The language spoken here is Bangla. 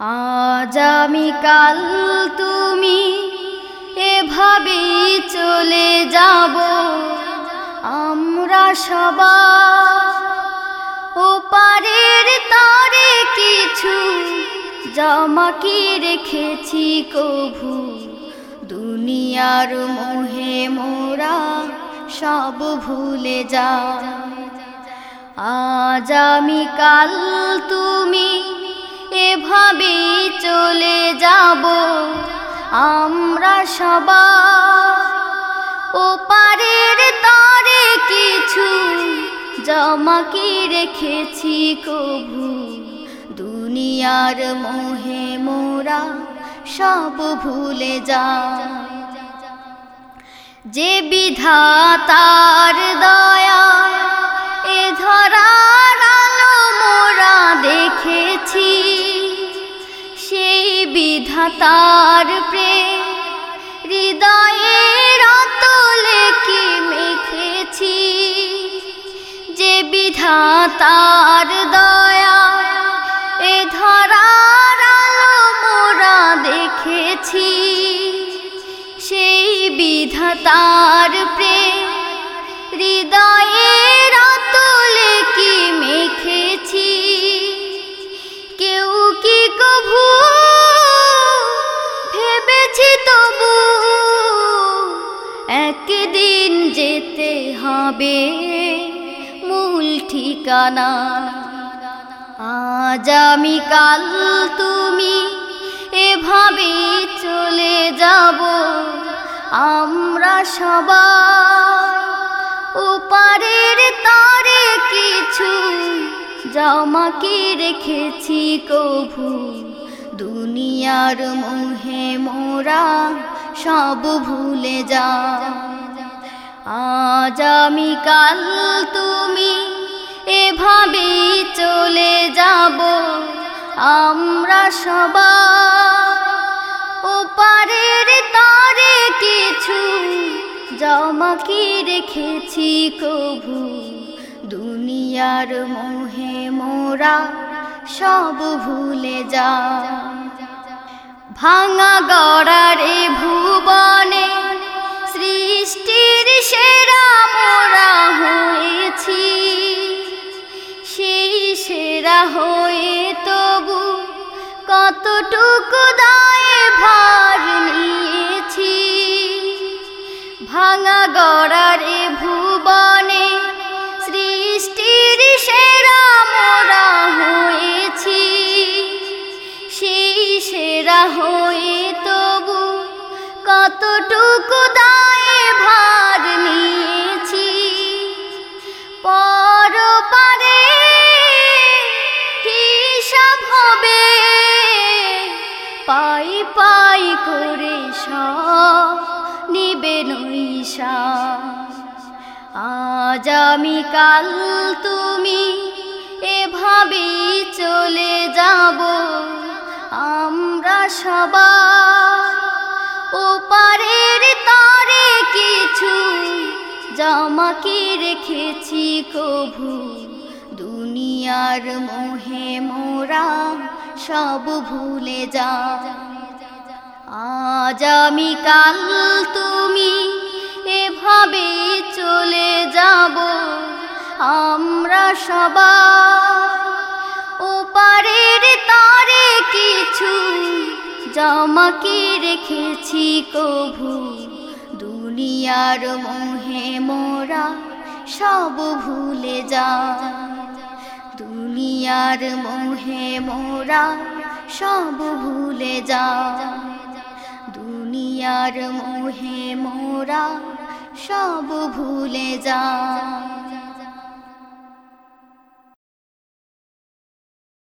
আজ আমি কাল তুমি এভাবেই চলে যাব। আমরা সবাই ওপারের তারে কিছু জামা কি রেখেছি কভু? দুনিয়ার মোহে মোরা সব ভুলে যা আজ আমি কাল তুমি এভাবে চলে যাব। আমরা সবাই ওপারের তারে কিছু জমা কি রেখেছি কভু দুনিয়ার মোহে মোরা সব ভুলে যা যে বিধাতার দয়া এ ধরার বিধাতার প্রেম, হৃদয়ের অতলে কি মেখেছি? যে বিধাতার দয়া, এ ধরার মোরা দেখেছি। সেই বিধাতার প্রেম, হৃদয়ের অতলে কি মেখেছি? কেউ কি কভু তবু একদিন যেতে হবে মূল ঠিকানা। আজ আমি কাল তুমি এভাবে চলে যাব, আমরা সবাই ওপারের তারে কিছু জামা কি রেখেছি কভু? দুনিয়ার মোহে মোরা সব ভুলে যা আজ আমি কাল তুমি এভাবে চলে যাব। আমরা সবাই ওপারের তারে কিছু জমা কি রেখেছি কভু? দুনিয়ার মোহে মোরা সব ভুলে যা ভাঙা গড়ারে করে নিবে নৈশা। আজ আমি কাল তুমি এভাবে চলে যাব। আমরা সবাই ওপারের তারে কিছু জামা কি রেখেছি কভু। দুনিয়ার মোহে মোরা সব ভুলে যা আজ আমি কাল তুমি এভাবে চলে যাব। আমরা সবাই ওপারের তারে কিছু জামা কি রেখেছি কভু? দুনিয়ার মোহে মোরা সব ভুলে যা দুনিয়ার মোহে মোরা সব ভুলে যা দুনিয়ার মোহে মোরা সব ভুলে যা